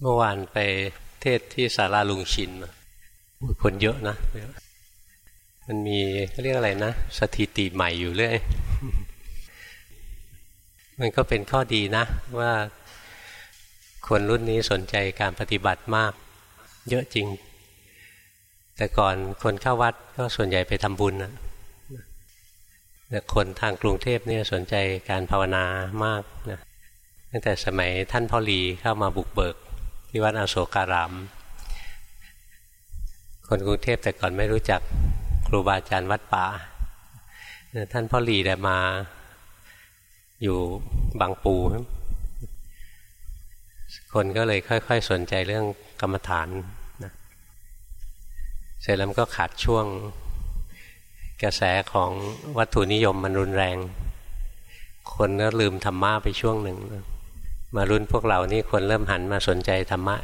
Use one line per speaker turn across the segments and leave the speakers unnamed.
เมื่อวานไปเทศที่ศาลาลุงชินคนเยอะนะ มันมีเขาเรียกอะไรนะ สถิติใหม่อยู่เรื่อย มันก็เป็นข้อดีนะ ว่าคนรุ่นนี้สนใจการปฏิบัติมาก เยอะจริง แต่ก่อนคนเข้าวัดก็ส่วนใหญ่ไปทำบุญนะแต่คนทางกรุงเทพเนี่ยสนใจการภาวนามากนะตั้งแต่สมัยท่านพ่อหลีเข้ามาบุกเบิก ที่วัดอโศการาม คนกรุงเทพแต่ก่อนไม่รู้จักครูบาอาจารย์วัดป่า ท่านพ่อหลีแต่มาอยู่บางปู คนก็เลยค่อย ๆ สนใจเรื่องกรรมฐานนะเสร็จแล้วก็ขาดช่วงกระแสของวัตถุนิยมมันรุนแรง คนก็ลืมธรรมะไปช่วงหนึ่ง มารุ่นพวกเรานี่คนเริ่มหันมาสนใจธรรมะ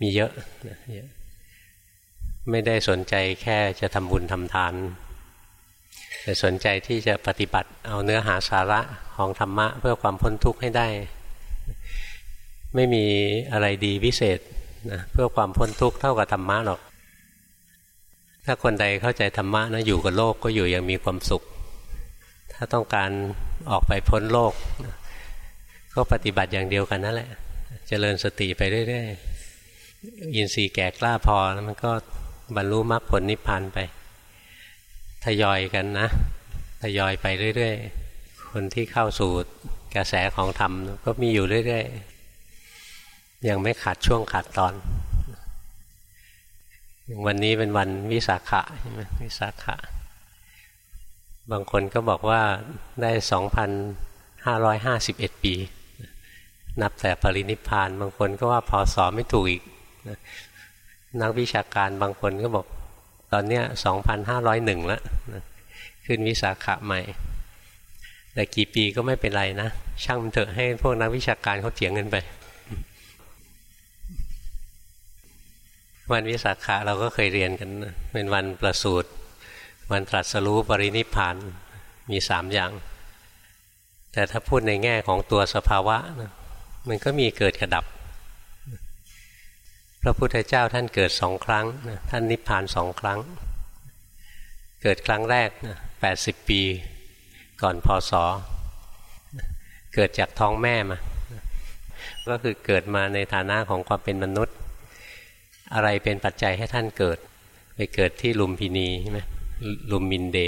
มีเยอะ ไม่ได้สนใจแค่จะทำบุญทำทาน แต่สนใจที่จะปฏิบัติเอาเนื้อหาสาระของธรรมะ เพื่อความพ้นทุกข์ให้ได้ ไม่มีอะไรดีวิเศษนะเพื่อความพ้นทุกข์เท่ากับธรรมะหรอก ถ้าคนใดเข้าใจธรรมะนะอยู่กับโลกก็อยู่อย่างมีความสุข ถ้าต้องการออกไปพ้นโลก ก็ปฏิบัติอย่างเดียวกันนั่นแหละจะเจริญสติไปเรื่อยๆอินทรีย์แก่กล้าพอแล้วมันก็บรรลุมรรคผลนิพพานไป ทยอยกันนะ ทยอยไปเรื่อยๆ คนที่เข้าสู่กระแสของธรรมก็มีอยู่เรื่อยๆ ยังไม่ขาดช่วงขาดตอน วันนี้เป็นวันวิสาขะใช่ไหมวิสาขะ บางคนก็บอกว่าได้สองพันห้าร้อยห้าสิบเอ็ดปี นับแต่ปรินิพานบางคนก็ว่าพอสอไม่ถูกอีกนักวิชาการบางคนก็บอกตอนเนี้ยสองพันห้าร้อยหนึ่งล้วขึ้นวิสาขะใหม่ แต่กี่ปีก็ไม่เป็นไรนะ ช่างมันเถอะให้พวกนักวิชาการเขาเถียงกันไป วันวิสาขะเราก็เคยเรียนกัน เป็นวันประสูติวันตรัสรู้ปรินิพานมีสามอย่าง แต่ถ้าพูดในแง่ของตัวสภาวะนะ มันก็มีเกิดกระดับ พระพุทธเจ้าท่านเกิดสองครั้ง ท่านนิพพานสองครั้ง เกิดครั้งแรกแปดสิบปีก่อนพศเกิดจากท้องแม่มา ก็คือเกิดมาในฐานะของความเป็นมนุษย์ อะไรเป็นปัจจัยให้ท่านเกิด ไปเกิดที่ลุมพินีใช่ไหมลุมมินเด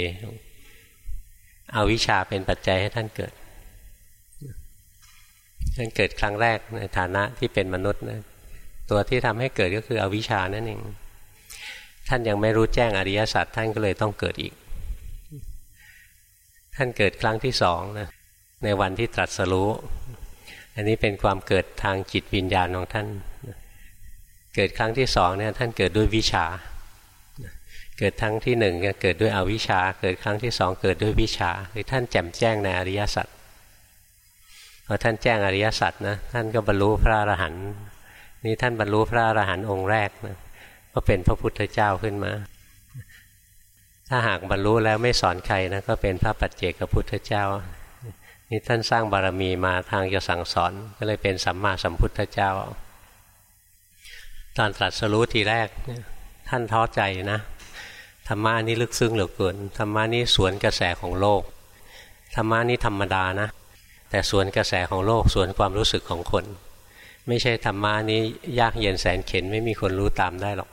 เอาวิชาเป็นปัจจัยให้ท่านเกิด ท่านเกิดครั้งแรกในฐานะที่เป็นมนุษย์นะตัวที่ทำให้เกิดก็คืออวิชานั่นเอง ท่านยังไม่รู้แจ้งอริยสัจท่านก็เลยต้องเกิดอีก ท่านเกิดครั้งที่สองนะในวันที่ตรัสรู้ อันนี้เป็นความเกิดทางจิตวิญญาณของท่าน เกิดครั้งที่สองเนี่ยท่านเกิดด้วยวิชา เกิดครั้งที่หนึ่งเกิดด้วยอวิชาเกิดครั้งที่สองเกิดด้วยวิชาคือท่านแจ่มแจ้งในอริยสัจ พอท่านแจ้งอริยสัจนะท่านก็บรรลุพระอรหันต์นี่ท่านบรรลุพระอรหันต์องค์แรกนะก็เป็นพระพุทธเจ้าขึ้นมา ถ้าหากบรรลุแล้วไม่สอนใครนะก็เป็นพระปัจเจกพุทธเจ้านี่ท่านสร้างบารมีมาทางจะสั่งสอนก็เลยเป็นสัมมาสัมพุทธเจ้า ตอนตรัสรู้ทีแรกท่านท้อใจนะธรรมะนี้ลึกซึ้งเหลือเกินธรรมะนี้สวนกระแสของโลกธรรมะนี้ธรรมดานะ แต่สวนกระแสของโลกสวนความรู้สึกของคน ไม่ใช่ธรรมะนี้ยากเย็นแสนเข็นไม่มีคนรู้ตามได้หรอก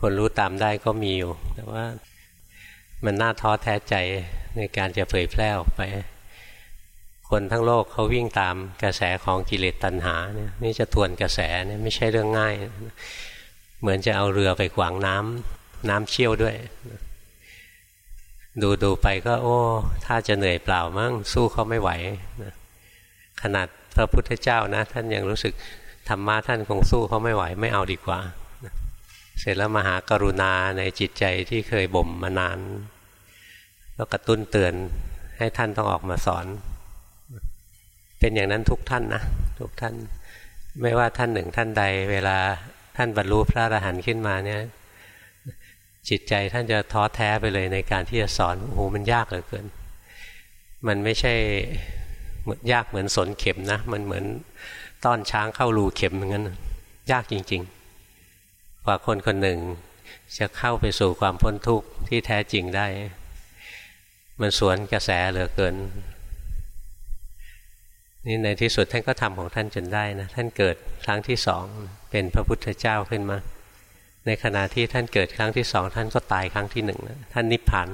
คนรู้ตามได้ก็มีอยู่ แต่ว่ามันน่าท้อแท้ใจในการจะเผยแพร่ออกไป คนทั้งโลกเขาวิ่งตามกระแสของกิเลสตัณหาเนี่ยนี่จะทวนกระแสเนี่ยไม่ใช่เรื่องง่าย เหมือนจะเอาเรือไปขวางน้ำน้ำเชี่ยวด้วย ดูดูไปก็โอ้ ถ้าจะเหนื่อยเปล่ามั้งสู้เขาไม่ไหวขนาดพระพุทธเจ้านะ ท่านยังรู้สึกธรรมะท่านคงสู้เขาไม่ไหวไม่เอาดีกว่า เสร็จแล้วมหากรุณาในจิตใจที่เคยบ่มมานานก็กระตุ้นเตือนให้ท่านต้องออกมาสอน เป็นอย่างนั้นทุกท่านนะทุกท่าน ไม่ว่าท่านหนึ่งท่านใด เวลาท่านบรรลุพระอรหันต์ขึ้นมาเนี่ย จิตใจท่านจะท้อแท้ไปเลยในการที่จะสอนโอ้โหมันยากเหลือเกิน มันไม่ใช่ยากเหมือนสนเข็มนะ มันเหมือนต้อนช้างเข้ารูเข็มอย่างนั้นยากจริงๆกว่าคนคนหนึ่ง จะเข้าไปสู่ความพ้นทุกข์ที่แท้จริงได้ มันสวนกระแสเหลือเกินนี่ในที่สุดท่านก็ทำของท่านจนได้นะ ท่านเกิดครั้งที่สองเป็นพระพุทธเจ้าขึ้นมา ในขณะที่ท่านเกิดครั้งที่สองท่านก็ตายครั้งที่หนึ่งท่านนิพพาน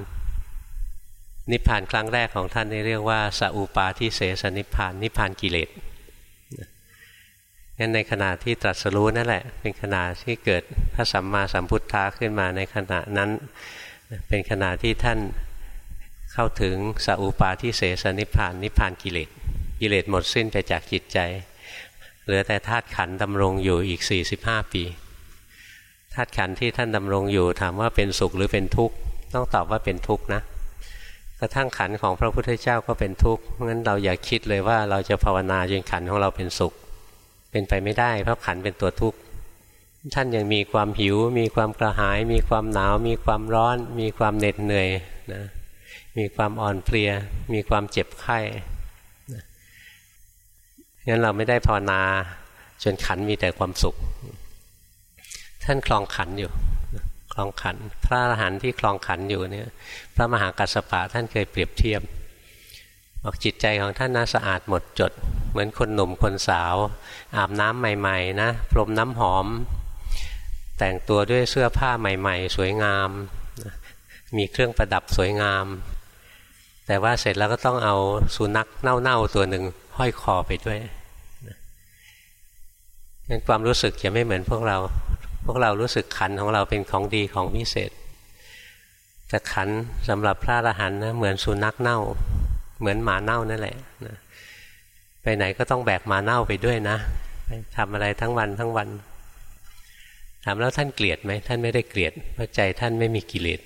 นิพพานครั้งแรกของท่านนี่เรียกว่าสัพปาทิเสสนิพพานนิพพานกิเลสงั้นในขณะที่ตรัสรู้นั่นแหละ เป็นขณะที่เกิดพระสัมมาสัมพุทธะขึ้นมาในขณะนั้น เป็นขณะที่ท่านเข้าถึงสัพปาทิเสสนิพพานนิพพานกิเลสกิเลสหมดสิ้นไปจากจิตใจ เหลือแต่ธาตุขันดำรงอยู่อีก 45 ปี ธาตุขันที่ท่านดำรงอยู่ถามว่าเป็นสุขหรือเป็นทุกข์ต้องตอบว่าเป็นทุกข์นะกระทั่งขันของพระพุทธเจ้าก็เป็นทุกข์เพราะงั้นเราอย่าคิดเลยว่าเราจะภาวนาจนขันของเราเป็นสุข เป็นไปไม่ได้เพราะขันเป็นตัวทุกข์ท่านยังมีความหิว มีความกระหาย มีความหนาว มีความร้อน มีความเหน็ดเหนื่อยนะมีความอ่อนเพลีย มีความเจ็บไข้นะงั้นเราไม่ได้ภาวนาจนขันมีแต่ความสุข ท่านคลองขันอยู่คลองขัน พระอรหันต์ที่คลองขันอยู่เนี่ย พระมหากัสสปะท่านเคยเปรียบเทียบบอกจิตใจของท่านน่าสะอาดหมดจด เหมือนคนหนุ่มคนสาว อาบน้ำใหม่ ๆ นะพรมน้ำหอม แต่งตัวด้วยเสื้อผ้าใหม่ ๆ สวยงาม มีเครื่องประดับสวยงาม แต่ว่าเสร็จแล้วก็ต้องเอาสุนัขเน่าๆตัวหนึ่งห้อยคอไปด้วยนั้นความรู้สึกจะไม่เหมือนพวกเรา พวกเรารู้สึกขันของเราเป็นของดีของวิเศษ แต่ขันสำหรับพระอรหันต์นะเหมือนสุนัขเน่า เหมือนหมาเน่านั่นแหละนะไปไหนก็ต้องแบกหมาเน่าไปด้วยนะทำอะไรทั้งวันทั้งวันถามแล้วท่านเกลียดไหมท่านไม่ได้เกลียดเพราะใจท่านไม่มีกิเลส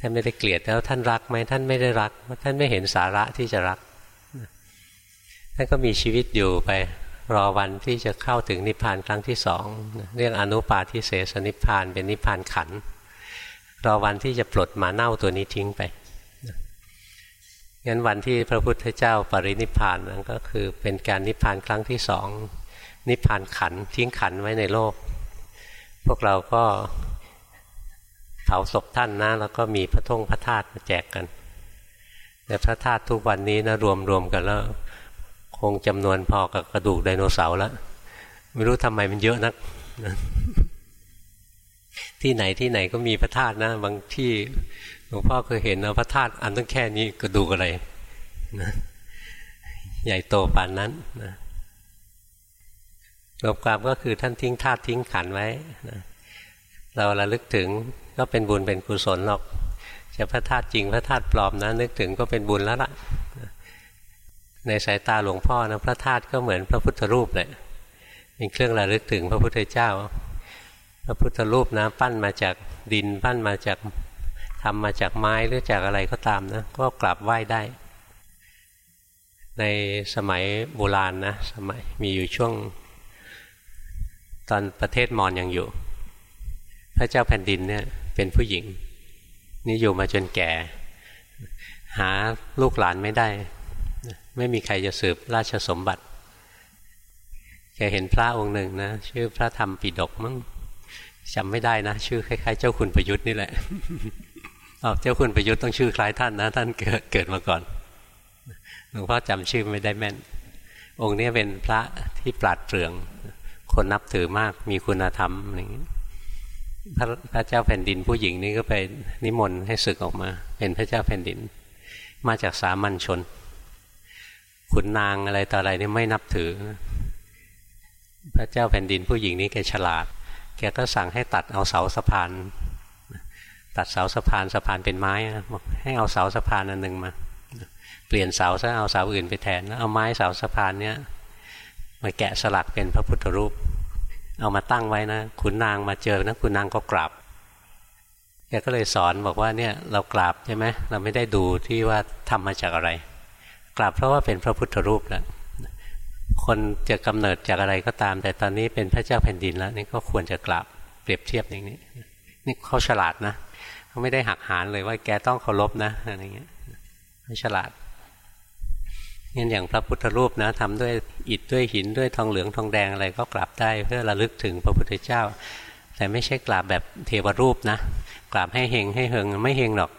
ท่านไม่ได้เกลียดแล้วท่านรักไหมท่านไม่ได้รักเพราะท่านไม่เห็นสาระที่จะรักท่านก็มีชีวิตอยู่ไป รอวันที่จะเข้าถึงนิพพานครั้งที่สองเรียกอนุปาทิเสสนิพพานเป็นนิพพานขันรอวันที่จะปลดมาเน่าตัวนี้ทิ้งไปงั้นวันที่พระพุทธเจ้าปรินิพพานนั้นก็คือเป็นการนิพพานครั้งที่สองนิพพานขันทิ้งขันไว้ในโลก พวกเราก็เผาศพท่านนะแล้วก็มีพระทงพระธาตุมาแจกกัน แต่พระธาตุทุกวันนี้นะรวมรวมกันแล้ว คงจำนวนพอกับกระดูกไดโนเสาร์แล้วไม่รู้ทำไมมันเยอะนัก ที่ไหนที่ไหนก็มีพระธาตุนะ บางที่หลวงพ่อเคยเห็นนะพระธาตุอันต้องแค่นี้กระดูกอะไรนะใหญ่โตปานนั้นนะรวมความก็คือท่านทิ้งธาตุทิ้งขันไว้นะเราระลึกถึงก็เป็นบุญเป็นกุศลหรอกจะพระธาตุจริงพระธาตุปลอมนะนึกถึงก็เป็นบุญแล้วล่ะ ในสายตาหลวงพ่อนะพระธาตุก็เหมือนพระพุทธรูปเลยเป็นเครื่องระลึกถึงพระพุทธเจ้า พระพุทธรูปนะปั้นมาจากดินปั้นมาจากทำมาจากไม้หรือจากอะไรก็ตามนะก็กราบไหว้ได้ ในสมัยโบราณนะสมัยมีอยู่ช่วง ตอนประเทศมอญยังอยู่ พระเจ้าแผ่นดินเนี่ยเป็นผู้หญิง นี่อยู่มาจนแก่ หาลูกหลานไม่ได้ ไม่มีใครจะสืบราชสมบัติแกเห็นพระองค์หนึ่งนะ ชื่อพระธรรมปิดกมั้งจำไม่ได้นะ ชื่อคล้าย ๆ เจ้าคุณประยุทธ์นี่แหละเอาเจ้าคุณประยุทธ์ต้องชื่อคล้ายท่านนะ ท่านเกิดเกิดมาก่อนหลวงพ่อจำชื่อไม่ได้แม่น องค์นี้เป็นพระที่ปราดเปรื่อง คนนับถือมากมีคุณธรรมอย่างนี้พระพระเจ้าแผ่นดินผู้หญิงนี่ก็ไปนิมนต์ให้ศึกออกมา เป็นพระเจ้าแผ่นดิน มาจากสามัญชน ขุนนางอะไรต่ออะไรนี่ไม่นับถือ พระเจ้าแผ่นดินผู้หญิงนี้แกฉลาด แกก็สั่งให้ตัดเอาเสาสะพาน ตัดเสาสะพานสะพานเป็นไม้บอกให้เอาเสาสะพานอันหนึ่งมา เปลี่ยนเสาซะเอาเสาอื่นไปแทนแล้วเอาไม้เสาสะพานเนี้ยมาแกะสลักเป็นพระพุทธรูป เอามาตั้งไว้นะขุนนางมาเจอนะขุนนางก็กราบแกก็เลยสอนบอกว่าเนี่ยเรากราบใช่ไหมเราไม่ได้ดูที่ว่าทำมาจากอะไร กราบเพราะว่าเป็นพระพุทธรูปแล้วคนจะกำเนิดจากอะไรก็ตาม แต่ตอนนี้เป็นพระเจ้าแผ่นดินแล้วนี่ก็ควรจะกราบเปรียบเทียบอย่างนี้ นี่เขาฉลาดนะเขาไม่ได้หักหานเลยว่าแกต้องเคารพนะอะไรเงี้ยเขาฉลาดงั้นอย่างพระพุทธรูปนะทำด้วยอิฐด้วยหินด้วยทองเหลืองทองแดงอะไรก็กราบได้เพื่อระลึกถึงพระพุทธเจ้า แต่ไม่ใช่กราบแบบเทวรูปนะกราบให้เฮงให้เฮงไม่เฮงหรอก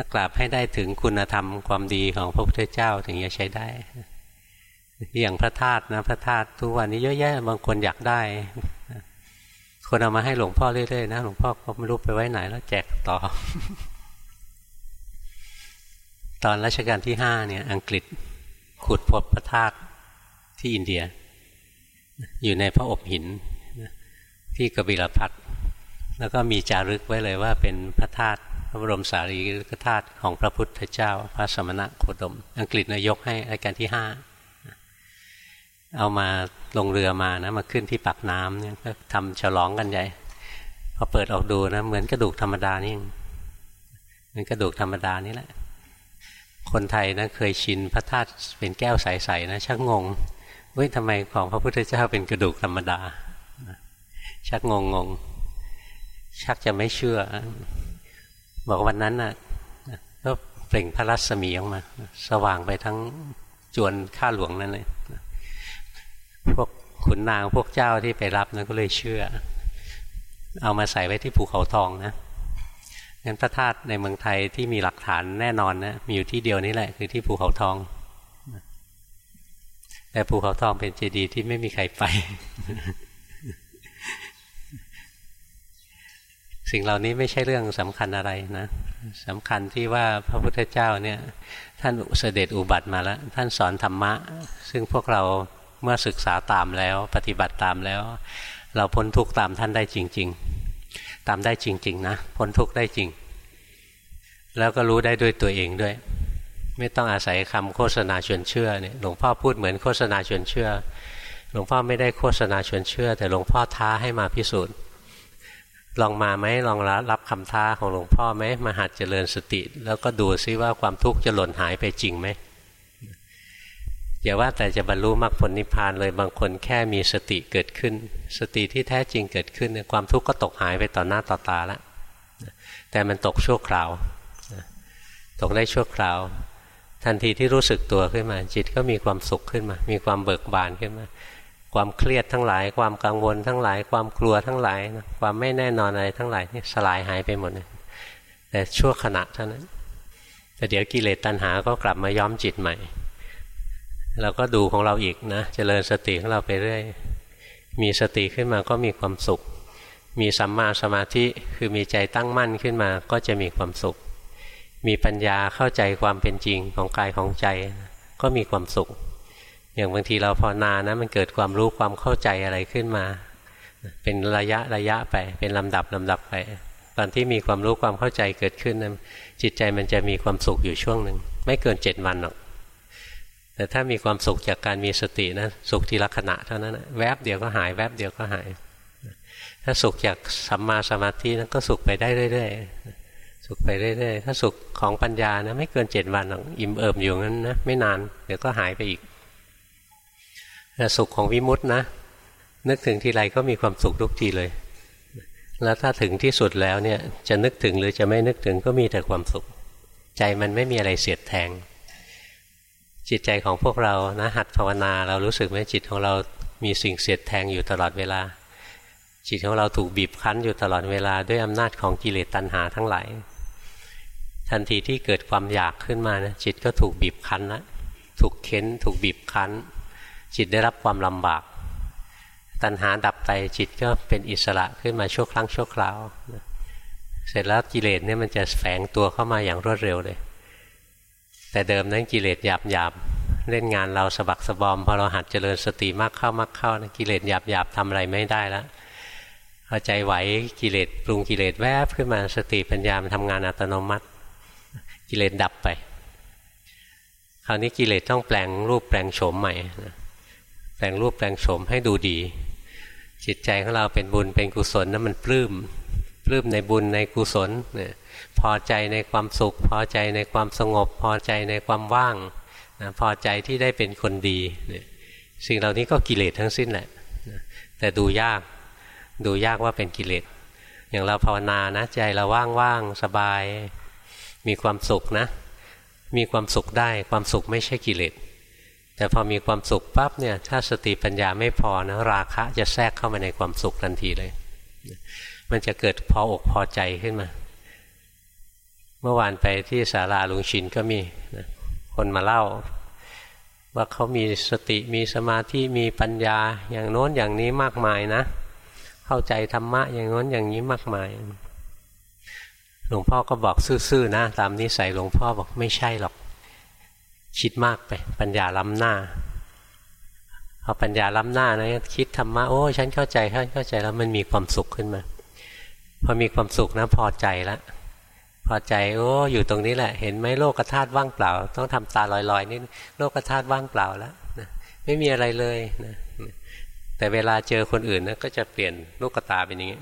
ถ้ากราบให้ได้ถึงคุณธรรมความดีของพระพุทธเจ้าถึงจะใช้ได้ อย่างพระธาตุนะพระธาตุทุกวันนี้เยอะแยะบางคนอยากได้ คนเอามาให้หลวงพ่อเรื่อยๆนะหลวงพ่อก็ไม่รู้ไปไว้ไหนแล้วแจกต่อ ตอนรัชกาลที่ห้าเนี่ย อังกฤษขุดพบพระธาตุที่อินเดีย อยู่ในพระอบหินที่กบิลพัทแล้วก็มีจารึกไว้เลยว่าเป็นพระธาตุ พระบรมสารีริกธาตุของพระพุทธเจ้า พระสมณะโคดม อังกฤษนายกให้รัชกาลที่ห้าเอามาลงเรือมานะมาขึ้นที่ปากน้ำเนี่ยก็ทำฉลองกันใหญ่พอเปิดออกดูนะเหมือนกระดูกธรรมดานี่เหมือนกระดูกธรรมดานี่แหละ คนไทยนะเคยชินพระธาตุเป็นแก้วใสๆนะชักงงเฮ้ยทำไมของพระพุทธเจ้าเป็นกระดูกธรรมดา ชักงงงงชักจะไม่เชื่อ บอกวันนั้นน่ะก็เปล่งพระรัศมีออกมา สว่างไปทั้งจวนข้าหลวงนั่นเลยพวกขุนนางพวกเจ้าที่ไปรับนั้นก็เลยเชื่อ เอามาใส่ไว้ที่ภูเขาทองนะงั้นพระธาตุในเมืองไทยที่มีหลักฐานแน่นอนนะมีอยู่ที่เดียวนี้แหละ คือที่ภูเขาทอง แต่ภูเขาทองเป็นเจดีย์ที่ไม่มีใครไป สิ่งเหล่านี้ไม่ใช่เรื่องสำคัญอะไรนะสำคัญที่ว่าพระพุทธเจ้าเนี่ยท่านเสด็จอุบัติมาแล้ว ท่านสอนธรรมะ ซึ่งพวกเราเมื่อศึกษาตามแล้ว ปฏิบัติตามแล้ว เราพ้นทุกข์ตามท่านได้จริง ๆ ตามได้จริง ๆ นะ พ้นทุกข์ได้จริง แล้วก็รู้ได้ด้วยตัวเองด้วย ไม่ต้องอาศัยคำโฆษณาชวนเชื่อเนี่ยหลวงพ่อพูดเหมือนโฆษณาชวนเชื่อ หลวงพ่อไม่ได้โฆษณาชวนเชื่อ แต่หลวงพ่อท้าให้มาพิสูจน์ ลองมาไหมลองรับคำท้าของหลวงพ่อไหมมาหัดเจริญสติ แล้วก็ดูซิว่าความทุกข์จะหล่นหายไปจริงไหมอย่าว่าแต่จะบรรลุมรรคผลนิพพานเลยบางคนแค่มีสติเกิดขึ้น สติที่แท้จริงเกิดขึ้นความทุกข์ก็ตกหายไปต่อหน้าต่อตาแล้วแต่มันตกชั่วคราว ตกได้ชั่วคราว ทันทีที่รู้สึกตัวขึ้นมา จิตก็มีความสุขขึ้นมา มีความเบิกบานขึ้นมา ความเครียดทั้งหลาย ความกังวลทั้งหลาย ความกลัวทั้งหลาย ความไม่แน่นอนอะไรทั้งหลายนี่สลายหายไปหมดเลยแต่ชั่วขณะเท่านั้นแต่เดี๋ยวกิเลสตัณหาก็กลับมาย้อมจิตใหม่เราก็ดูของเราอีกนะเจริญสติของเราไปเรื่อยมีสติขึ้นมาก็มีความสุข มีสัมมาสมาธิคือมีใจตั้งมั่นขึ้นมาก็จะมีความสุข มีปัญญาเข้าใจความเป็นจริงของกายของใจ ก็มีความสุข อย่างบางทีเราภาวนานะมันเกิดความรู้ความเข้าใจอะไรขึ้นมา เป็นระยะระยะไป เป็นลำดับลำดับไป ตอนที่มีความรู้ความเข้าใจเกิดขึ้นนะจิตใจมันจะมีความสุขอยู่ช่วงหนึ่งไม่เกินเจ็ดวันหรอกแต่ถ้ามีความสุขจากการมีสตินะสุขทีละขณะเท่านั้นนะแวบเดียวก็หายแวบเดียวก็หาย ถ้าสุขจากสัมมาสมาธินั้นก็สุขไปได้เรื่อยๆสุขไปเรื่อยๆถ้าสุขของปัญญานะไม่เกินเจ็ดวันอิ่มเอิบอยู่งั้นนะไม่นานเดี๋ยวก็หายไปอีก สุขของวิมุตตินะ นึกถึงทีไรก็มีความสุขทุกทีเลย แล้วถ้าถึงที่สุดแล้วเนี่ยจะนึกถึงหรือจะไม่นึกถึงก็มีแต่ความสุข ใจมันไม่มีอะไรเสียดแทง จิตใจของพวกเรานะหัดภาวนาเรารู้สึกไหมจิตของเรามีสิ่งเสียดแทงอยู่ตลอดเวลา จิตของเราถูกบีบคั้นอยู่ตลอดเวลาด้วยอำนาจของกิเลสตัณหาทั้งหลายทันทีที่เกิดความอยากขึ้นมานะจิตก็ถูกบีบคั้นนะถูกเค้น ถูกบีบคั้น จิตได้รับความลำบาก ตัณหาดับไปจิตก็เป็นอิสระขึ้นมาชั่วครั้งชั่วคราวเสร็จแล้วกิเลสเนี่ยมันจะแฝงตัวเข้ามาอย่างรวดเร็วเลย แต่เดิมนั้นกิเลสหยาบหยาบเล่นงานเราสะบักสะบอมพอเราหัดเจริญสติมากเข้ามากเข้านะกิเลสหยาบหยาบทำอะไรไม่ได้แล้วพอใจไหวกิเลสปรุงกิเลสแวบขึ้นมาสติปัญญามันทำงานอัตโนมัติ กิเลสดับไป คราวนี้กิเลสต้องแปลงรูปแปลงโฉมใหม่ แปลงรูปแปลงโฉมให้ดูดี จิตใจของเราเป็นบุญเป็นกุศลนั้นมันปลื้มปลื้มในบุญในกุศลเนี่ยพอใจในความสุข พอใจในความสงบ พอใจในความว่างนะพอใจที่ได้เป็นคนดีเนี่ยสิ่งเหล่านี้ก็กิเลสทั้งสิ้นแหละแต่ดูยากดูยากว่าเป็นกิเลสอย่างเราภาวนานะใจเราว่างๆสบาย มีความสุขนะ มีความสุขได้ความสุขไม่ใช่กิเลส แต่พอมีความสุขปั๊บเนี่ยถ้าสติปัญญาไม่พอนะราคะจะแทรกเข้ามาในความสุขทันทีเลย มันจะเกิดพออกพอใจขึ้นมา เมื่อวานไปที่ศาลาลุงชินก็มีคนมาเล่า ว่าเขามีสติมีสมาธิมีปัญญาอย่างโน้นอย่างนี้มากมายนะ เข้าใจธรรมะอย่างโน้นอย่างนี้มากมายหลวงพ่อก็บอกซื่อๆนะตามนิสัยหลวงพ่อบอกไม่ใช่หรอก คิดมากไป ปัญญาล้ำหน้าพอปัญญาล้ำหน้านะคิดธรรมะโอ้ฉันเข้าใจฉันเข้าใจแล้วมันมีความสุขขึ้นมา พอมีความสุขนะพอใจแล้วพอใจโอ้อยู่ตรงนี้แหละ เห็นไหมโลกธาตุว่างเปล่า ต้องทำตาลอยๆนี่โลกธาตุว่างเปล่าแล้วนะไม่มีอะไรเลยนะแต่เวลาเจอคนอื่นนะก็จะเปลี่ยนลูกตาเป็นอย่างนี้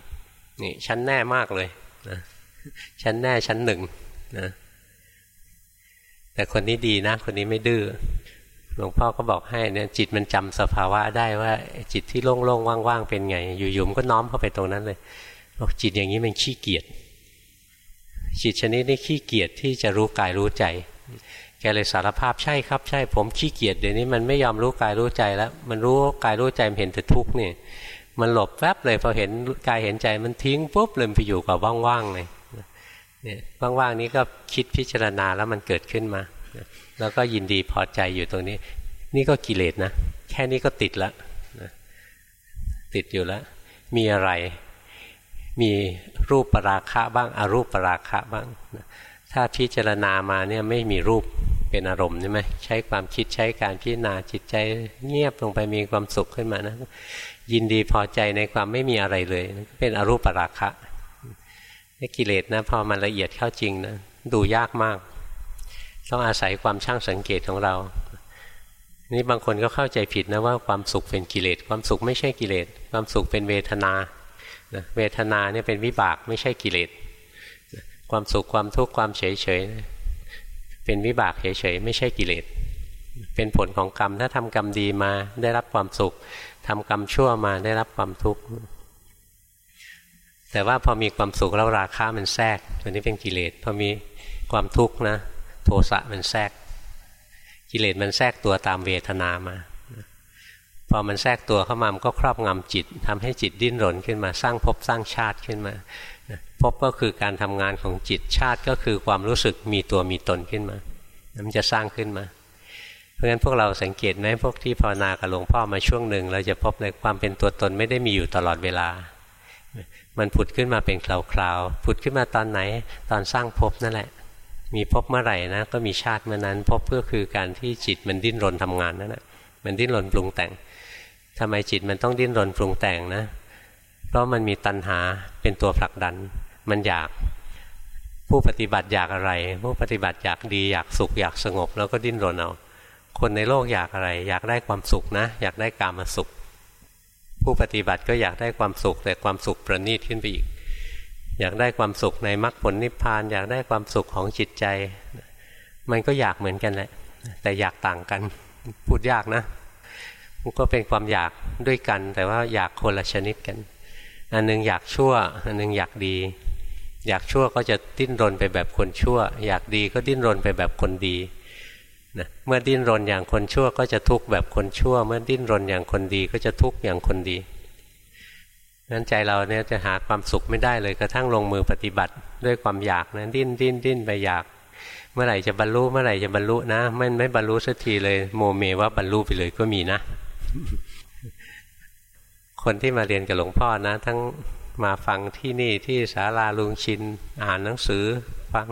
นี่ฉันแน่มากเลยนะฉันแน่ชั้นหนึ่งนะ แต่คนนี้ดีนะ คนนี้ไม่ดื้อหลวงพ่อก็บอกให้เนี่ยจิตมันจำสภาวะได้ว่า จิตที่โล่งๆว่างๆเป็นไง อยู่ๆมันก็น้อมเข้าไปตรงนั้นเลยบอกจิตอย่างนี้มันขี้เกียจจิตชนิดนี้ขี้เกียจที่จะรู้กายรู้ใจ แกเลยสารภาพใช่ครับใช่ผมขี้เกียจเดี๋ยวนี้มันไม่ยอมรู้กายรู้ใจแล้ว มันรู้กายรู้ใจมันเห็นแต่ทุกข์นี่มันหลบแวบเลยพอเห็นกายเห็นใจมันทิ้งปุ๊บเลยไปอยู่กับว่างๆเลย เนี่ยว่างๆนี้ก็คิดพิจารณาแล้วมันเกิดขึ้นมา แล้วก็ยินดีพอใจอยู่ตรงนี้ นี่ก็กิเลสนะ แค่นี้ก็ติดละติดอยู่แล้ว มีอะไร มีรูปปราคะบ้างอารูปปราคะบ้าง ถ้าพิจารณามาเนี่ยไม่มีรูปเป็นอารมณ์ใช่ไหมใช้ความคิดใช้การพิจารณาจิตใจเงียบลงไปมีความสุขขึ้นมานะ ยินดีพอใจในความไม่มีอะไรเลย เป็นอรูปปราคะ กิเลสนะพอมันละเอียดเข้าจริงนะดูยากมาก ต้องอาศัยความช่างสังเกตของเรา นี่บางคนก็เข้าใจผิดนะว่าความสุขเป็นกิเลสความสุขไม่ใช่กิเลสความสุขเป็นเวทนาเวทนาเนี่ยเป็นวิบากไม่ใช่กิเลสความสุขความทุกข์ความเฉยเฉยเป็นวิบากเฉยเฉยไม่ใช่กิเลส เป็นผลของกรรมถ้าทำกรรมดีมาได้รับความสุขทำกรรมชั่วมาได้รับความทุกข์ แต่ว่าพอมีความสุขแล้วราคะมันแทรกตัวนี้เป็นกิเลสพอมีความทุกข์นะโทสะมันแทรก กิเลสมันแทรกตัวตามเวทนามาพอมันแทรกตัวเข้ามามันก็ครอบงำจิตทำให้จิตดิ้นรนขึ้นมาสร้างภพสร้างชาติขึ้นมาภพก็คือการทำงานของจิตชาติก็คือความรู้สึกมีตัวมีตนขึ้นมามันจะสร้างขึ้นมา เพราะฉะนั้นพวกเราสังเกตไหมพวกที่ภาวนากับหลวงพ่อมาช่วงหนึ่งเราจะพบในความเป็นตัวตนไม่ได้มีอยู่ตลอดเวลา มันผุดขึ้นมาเป็นคราวๆผุดขึ้นมาตอนไหน ตอนสร้างภพนั่นแหละ มีภพเมื่อไหร่นะ ก็มีชาติเมื่อนั้นภพก็คือการที่จิตมันดิ้นรนทำงานนั่นแหละมันดิ้นรนปรุงแต่งทำไมจิตมันต้องดิ้นรนปรุงแต่งนะ เพราะมันมีตัณหาเป็นตัวผลักดัน มันอยากผู้ปฏิบัติอยากอะไร ผู้ปฏิบัติอยากดีอยากสุขอยากสงบ แล้วก็ดิ้นรนเอา คนในโลกอยากอะไร อยากได้ความสุขนะ อยากได้กามาสุข ผู้ปฏิบัติก็อยากได้ความสุขแต่ความสุขประณีตขึ้นไปอีก อยากได้ความสุขในมรรคผลนิพพาน อยากได้ความสุขของจิตใจ มันก็อยากเหมือนกันแหละ แต่อยากต่างกัน พูดยากนะมันก็เป็นความอยากด้วยกัน แต่ว่าอยากคนละชนิดกัน อันนึงอยากชั่ว อันนึงอยากดี อยากชั่วก็จะดิ้นรนไปแบบคนชั่ว อยากดีก็ดิ้นรนไปแบบคนดี นะเมื่อดิ้นรนอย่างคนชั่วก็จะทุกข์แบบคนชั่ว เมื่อดิ้นรนอย่างคนดีก็จะทุกข์อย่างคนดีนั้นใจเราเนี่ยจะหาความสุขไม่ได้เลยกระทั่งลงมือปฏิบัติด้วยความอยากนะดิ้นดิ้นดิ้นไปอยาก เมื่อไหร่จะบรรลุเมื่อไหร่จะบรรลุนะไม่ไม่บรรลุสักทีเลยโมเมว่าบรรลุไปเลยก็มีนะ คนที่มาเรียนกับหลวงพ่อนะ ทั้งมาฟังที่นี่ที่ศาลาลุงชิน อ่านหนังสือ ฟัง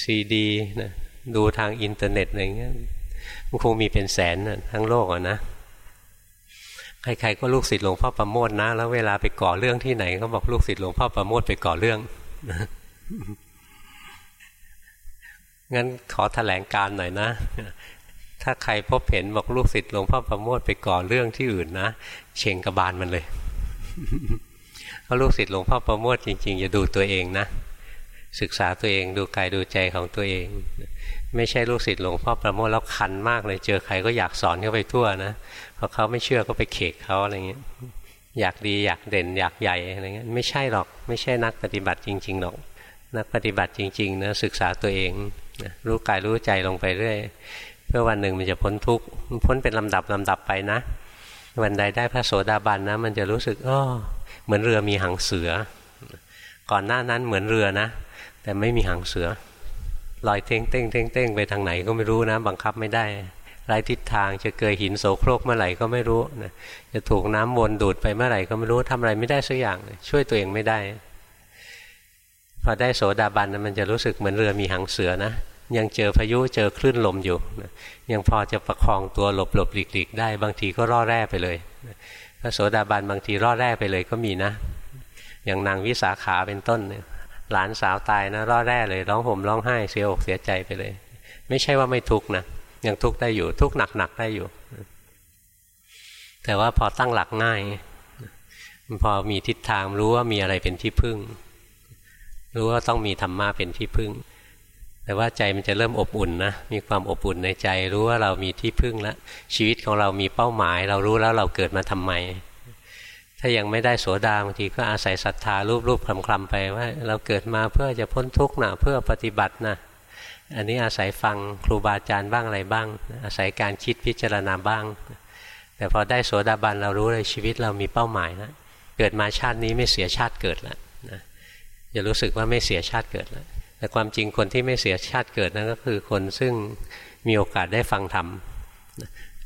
ซีดีนะ ดูทางอินเทอร์เน็ตอะไรเงี้ยมันคงมีเป็นแสนทั้งโลกอะนะใครๆก็ลูกศิษย์หลวงพ่อประโมทนะ แล้วเวลาไปก่อเรื่องที่ไหนก็บอกลูกศิษย์หลวงพ่อประโมทไปก่อเรื่องงั้นขอแถลงการหน่อยนะ ถ้าใครพบเห็นบอกลูกศิษย์หลวงพ่อประโมทไปก่อเรื่องที่อื่นนะเชงกระบาลมันเลยเพราะลูกศิษย์หลวงพ่อประโมทจริงๆจะดูตัวเองนะ ศึกษาตัวเองดูกายดูใจของตัวเอง ไม่ใช่ลูกศิษย์หลวงพ่อประโมทแล้วคันมากเลย เจอใครก็อยากสอนเข้าไปทั่วนะพอเขาไม่เชื่อก็ไปเขกเขาอะไรเงี้ยอยากดีอยากเด่นอยากใหญ่อะไรเงี้ยไม่ใช่หรอกไม่ใช่นักปฏิบัติจริงๆหรอก นักปฏิบัติจริงๆนะศึกษาตัวเองรู้กายรู้ใจลงไปเรื่อยเพื่อวันหนึ่งมันจะพ้นทุกข์พ้นเป็นลำดับลำดับไปนะ วันใดได้พระโสดาบันนะ มันจะรู้สึกอ้อเหมือนเรือมีหางเสือ ก่อนหน้านั้นเหมือนเรือนะ แต่ไม่มีหางเสือลอยเท่งเต้งเท่งเต้งไปทางไหนก็ไม่รู้นะ บังคับไม่ได้ไรทิศทางจะเกยหินโสโครกเมื่อไหร่ก็ไม่รู้นะจะถูกน้ำวนดูดไปเมื่อไหร่ก็ไม่รู้ทำอะไรไม่ได้สักอย่าง ช่วยตัวเองไม่ได้ พอได้โสดาบันมันจะรู้สึกเหมือนเรือมีหางเสือนะยังเจอพายุเจอคลื่นลมอยู่นะยังพอจะประคองตัวหลบหลบหลีกหลีกได้ บางทีก็ร่อแร่ไปเลยพระโสดาบันบางทีร่อแร่ไปเลยก็มีนะ อย่างนางวิสาขาเป็นต้นเนี่ย หลานสาวตายนะร่อแร่เลยร้องห่มร้องไห้เสียอกเสียใจไปเลย ไม่ใช่ว่าไม่ทุกข์นะยังทุกข์ได้อยู่ทุกข์หนักๆได้อยู่ แต่ว่าพอตั้งหลักง่ายพอมีทิศทางรู้ว่ามีอะไรเป็นที่พึ่ง รู้ว่าต้องมีธรรมะเป็นที่พึ่ง แต่ว่าใจมันจะเริ่มอบอุ่นนะมีความอบอุ่นในใจ รู้ว่าเรามีที่พึ่งแล้วชีวิตของเรามีเป้าหมาย เรารู้แล้วเราเกิดมาทำไม ถ้ายังไม่ได้โสดาบางทีก็อาศัยศรัทธารูปๆคลำๆไปว่า เราเกิดมาเพื่อจะพ้นทุกข์นะเพื่อปฏิบัตินะอันนี้อาศัยฟังครูบาอาจารย์บ้างอะไรบ้าง อาศัยการคิดพิจารณาบ้าง แต่พอได้โสดาบันเรารู้เลยชีวิตเรามีเป้าหมายแล้วเกิดมาชาตินี้ไม่เสียชาติเกิดแล้วนะจะรู้สึกว่าไม่เสียชาติเกิดแล้วแต่ความจริงคนที่ไม่เสียชาติเกิดนั่นก็คือคนซึ่งมีโอกาสได้ฟังธรรม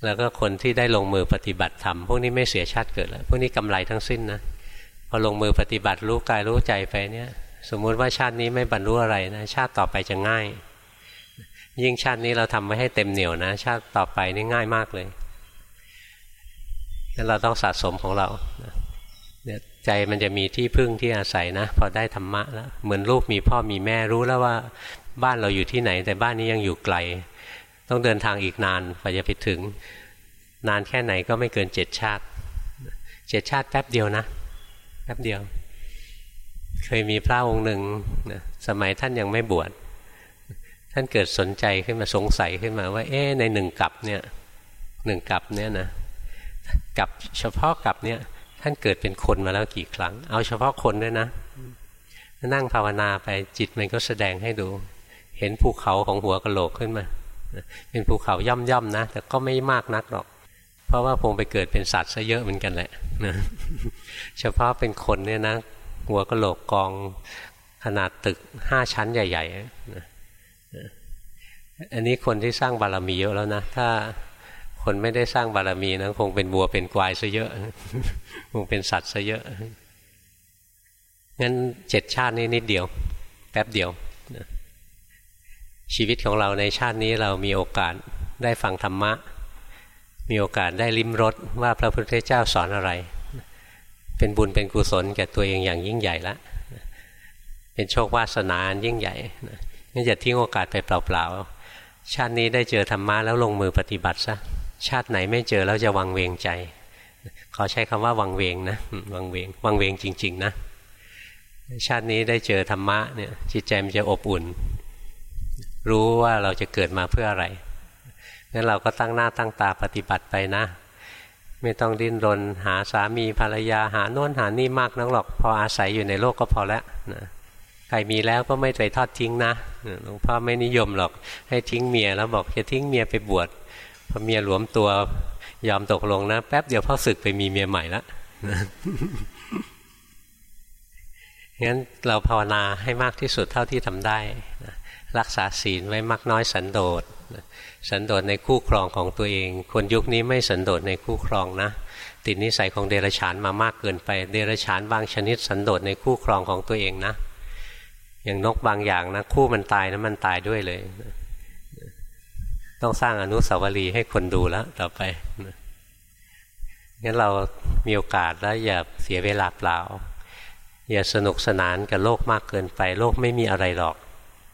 แล้วก็คนที่ได้ลงมือปฏิบัติธรรมพวกนี้ไม่เสียชาติเกิดแล้ว พวกนี้กำไรทั้งสิ้นนะพอลงมือปฏิบัติรู้กายรู้ใจไปเนี่ย สมมุติว่าชาตินี้ไม่บรรลุอะไรนะชาติต่อไปจะง่าย ยิ่งชาตินี้เราทำไว้ให้เต็มเหนียวนะ ชาติต่อไปนี่ง่ายมากเลยนั้นเราต้องสะสมของเราเนี่ยใจมันจะมีที่พึ่งที่อาศัยนะ พอได้ธรรมะแล้วเหมือนลูกมีพ่อมีแม่รู้แล้วว่าบ้านเราอยู่ที่ไหน แต่บ้านนี้ยังอยู่ไกล ต้องเดินทางอีกนานกว่าจะไปถึง นานแค่ไหนก็ไม่เกินเจ็ดชาติเจ็ดชาติแป๊บเดียวนะแป๊บเดียว เคยมีพระองค์หนึ่งสมัยท่านยังไม่บวชท่านเกิดสนใจขึ้นมาสงสัยขึ้นมาว่า เอ๊ในหนึ่งกับเนี่ยหนึ่งกับเนี่ยนะกับเฉพาะกับเนี่ย ท่านเกิดเป็นคนมาแล้วกี่ครั้ง เอาเฉพาะคนด้วยนะนั่งภาวนาไปจิตมันก็แสดงให้ดู เห็นภูเขาของหัวกะโหลกขึ้นมา เป็นภูเขาย่อมย่อมนะ แต่ก็ไม่มากนักหรอก เพราะว่าคงไปเกิดเป็นสัตว์ซะเยอะเหมือนกันแหละเฉพาะเป็นคนเนี่ยนะ หัวกะโหลกกองขนาดตึกห้าชั้นใหญ่ๆอันนี้คนที่สร้างบารมีเยอะแล้วนะ ถ้าคนไม่ได้สร้างบารมีนะคงเป็นบัวเป็นกวายซะเยอะ คงเป็นสัตว์ซะเยอะงั้นเจ็ดชาตินี้นิดเดียว แป๊บเดียว ชีวิตของเราในชาตินี้เรามีโอกาสได้ฟังธรรมะ มีโอกาสได้ลิ้มรสว่าพระพุทธเจ้าสอนอะไร เป็นบุญเป็นกุศลแก่ตัวเองอย่างยิ่งใหญ่ล้วเป็นโชควาสนาอันยิ่งใหญ่งั้นอย่าทิ้งโอกาสไปเปล่าๆชาตินี้ได้เจอธรรมะแล้วลงมือปฏิบัติซะชาติไหนไม่เจอแล้วจะวังเวงใจ ขอใช้คำว่าวังเวงนะวังเวงวังเวงจริง ๆ นะ ชาตินี้ได้เจอธรรมะเนี่ยจิตใจมันจะอบอุ่น รู้ว่าเราจะเกิดมาเพื่ออะไรงั้นเราก็ตั้งหน้าตั้งตาปฏิบัติไปนะ ไม่ต้องดิ้นรนหาสามีภรรยาหาโน่นหานี่มากนักหรอกพออาศัยอยู่ในโลกก็พอแล้วนะใครมีแล้วก็ไม่ไปทอดทิ้งนะหลวงพ่อไม่นิยมหรอกให้ทิ้งเมียแล้วบอกจะทิ้งเมียไปบวชพอเมียหลวมตัวยอมตกลงนะ แป๊บเดียวพ่อศึกไปมีเมียใหม่ละงั้นเราภาวนาให้มากที่สุดเท่าที่ทำได้ รักษาศีลไว้มากน้อยสันโดษสันโดษในคู่ครองของตัวเอง คนยุคนี้ไม่สันโดษในคู่ครองนะ ติดนิสัยของเดรัจฉานมามากเกินไป เดรัจฉานบางชนิดสันโดษในคู่ครองของตัวเองนะ อย่างนกบางอย่างนะคู่มันตายนะมันตายด้วยเลย ต้องสร้างอนุสาวรีย์ให้คนดูแล้วต่อไปงั้นเรามีโอกาสแล้วอย่าเสียเวลาเปล่า อย่าสนุกสนานกับโลกมากเกินไป โลกไม่มีอะไรหรอก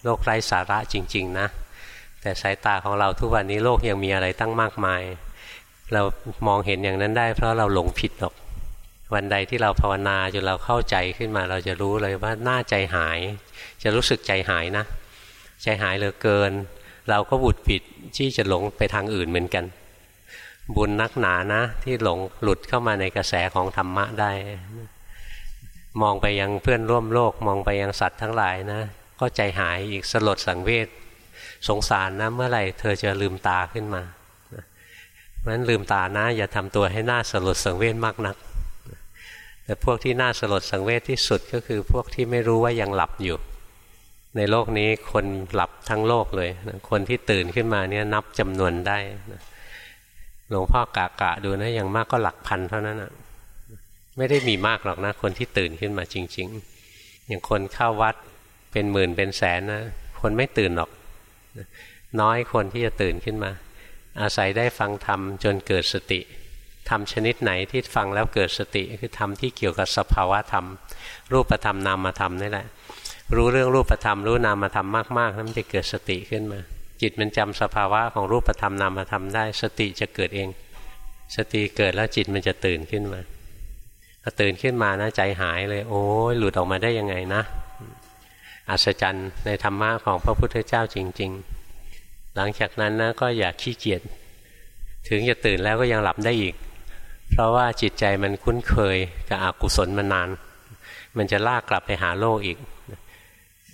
โลกไร้สาระจริง ๆ นะ แต่สายตาของเราทุกวันนี้โลกยังมีอะไรตั้งมากมาย เรามองเห็นอย่างนั้นได้ เพราะเราหลงผิดหรอก วันใดที่เราภาวนาจนเราเข้าใจขึ้นมาเราจะรู้เลยว่าหน้าใจหาย จะรู้สึกใจหายนะ ใจหายเหลือเกิน เราก็บุดผิดที่จะหลงไปทางอื่นเหมือนกัน บุญนักหนานะ ที่หลงหลุดเข้ามาในกระแสของธรรมะได้มองไปยังเพื่อนร่วมโลกมองไปยังสัตว์ทั้งหลายนะ ก็ใจหายอีกสลดสังเวชสงสารนะเมื่อไหร่เธอจะลืมตาขึ้นมาเพราะฉะนั้นลืมตานะ อย่าทำตัวให้หน้าสลดสังเวชมากนัก แต่พวกที่น่าสลดสังเวชที่สุดก็คือพวกที่ไม่รู้ว่ายังหลับอยู่ ในโลกนี้คนหลับทั้งโลกเลย คนที่ตื่นขึ้นมาเนี่ยนับจำนวนได้หลวงพ่อกะกะดูนะอย่างมากก็หลักพันเท่านั้นนะไม่ได้มีมากหรอกนะ คนที่ตื่นขึ้นมาจริง ๆ อย่างคนเข้าวัด เป็นหมื่นเป็นแสนนะคนไม่ตื่นหรอก น้อยคนที่จะตื่นขึ้นมา อาศัยได้ฟังธรรมจนเกิดสติธรรมชนิดไหนที่ฟังแล้วเกิดสติคือธรรมที่เกี่ยวกับสภาวะธรรม รูปธรรมนามธรรมนี่แหละ รู้เรื่องรูปธรรม รู้นามธรรมมากๆนั้นจะเกิดสติขึ้นมา จิตมันจำสภาวะของรูปธรรมนามธรรมได้ สติจะเกิดเอง สติเกิดแล้วจิตมันจะตื่นขึ้นมาพอตื่นขึ้นมานะใจหายเลย โอ้ยหลุดออกมาได้ยังไงนะ อัศจรรย์ในธรรมะของพระพุทธเจ้าจริง ๆ หลังจากนั้นนะก็อย่าขี้เกียจถึงจะตื่นแล้วก็ยังหลับได้อีก เพราะว่าจิตใจมันคุ้นเคยกับอกุศลมานาน มันจะลากกลับไปหาโลกอีก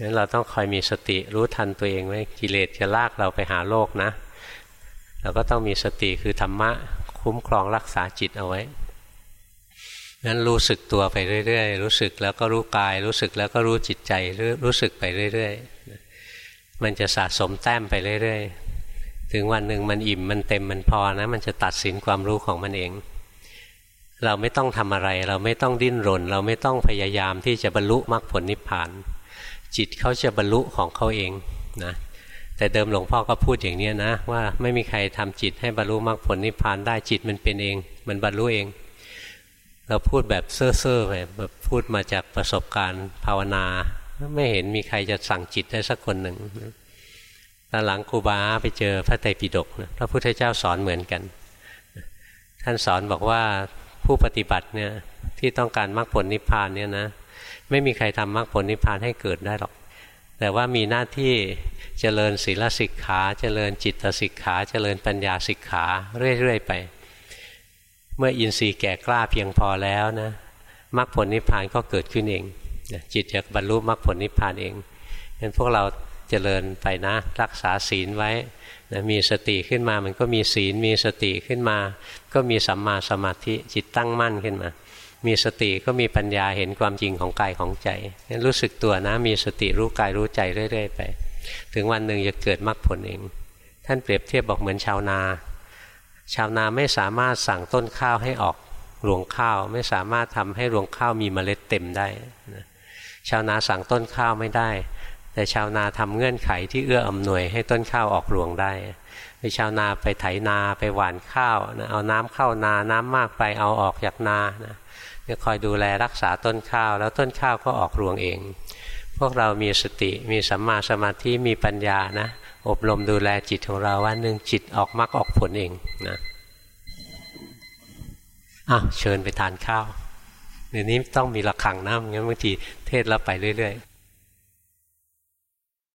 นั้นเราต้องคอยมีสติรู้ทันตัวเองไว้กิเลสจะลากเราไปหาโลกนะ เราก็ต้องมีสติคือธรรมะคุ้มครองรักษาจิตเอาไว้ นั้นรู้สึกตัวไปเรื่อยๆ รู้สึกแล้วก็รู้กาย รู้สึกแล้วก็รู้จิตใจรู้สึกไปเรื่อยๆ มันจะสะสมแต้มไปเรื่อยๆ ถึงวันหนึ่งมันอิ่มมันเต็มมันพอนะ มันจะตัดสินความรู้ของมันเอง เราไม่ต้องทำอะไร เราไม่ต้องดิ้นรน เราไม่ต้องพยายามที่จะบรรลุมรรคผลนิพพาน จิตเขาจะบรรลุของเขาเองนะแต่เดิมหลวงพ่อก็พูดอย่างนี้นะ ว่าไม่มีใครทำจิตให้บรรลุมรรคผลนิพพานได้จิตมันเป็นเอง มันบรรลุเอง เราพูดแบบเซ่อๆไปแบบพูดมาจากประสบการณ์ภาวนา ไม่เห็นมีใครจะสั่งจิตได้สักคนหนึ่งตอนหลังครูบาไปเจอพระไตรปิฎกพระพุทธเจ้าสอนเหมือนกัน ท่านสอนบอกว่าผู้ปฏิบัติเนี่ยที่ต้องการมรรคผลนิพพานเนี่ยนะไม่มีใครทำมรรคผลนิพพานให้เกิดได้หรอก แต่ว่ามีหน้าที่เจริญศีลสิกขา เจริญจิตสิกขา เจริญปัญญาสิกขาเรื่อยๆไป เมื่ออินทรีย์แก่กล้าเพียงพอแล้วนะมรรคผลนิพพานก็เกิดขึ้นเองจิตจะบรรลุมรรคผลนิพพานเองงั้นพวกเราเจริญไปนะ รักษาศีลไว้นะมีสติขึ้นมามันก็มีศีลมีสติขึ้นมา ก็มีสัมมาสมาธิจิตตั้งมั่นขึ้นมา มีสติก็มีปัญญาเห็นความจริงของกายของใจงั้นรู้สึกตัวนะ มีสติรู้กายรู้ใจเรื่อย ๆ ไป ถึงวันหนึ่งจะเกิดมรรคผลเอง ท่านเปรียบเทียบบอกเหมือนชาวนา ชาวนาไม่สามารถสั่งต้นข้าวให้ออกรวงข้าว ไม่สามารถทำให้รวงข้าวมีเมล็ดเต็มได้นะชาวนาสั่งต้นข้าวไม่ได้ แต่ชาวนาทำเงื่อนไขที่เอื้ออำนวยให้ต้นข้าวออกรวงได้ไปชาวนาไปไถนาไปหว่านข้าวนะเอาน้ำเข้านาน้ำมากไปเอาออกจากนานะคอยดูแลรักษาต้นข้าว แล้วต้นข้าวก็ออกรวงเอง พวกเรามีสติมีสัมมาสมาธิมีปัญญานะ อบรมดูแลจิตของเราวันหนึ่งจิตออกมรรคออกผลเองนะอ้าวเชิญไปทานข้าวเดี๋ยวนี้ต้องมีระฆังนะงั้นบางทีเทศเราไปเรื่อย ๆ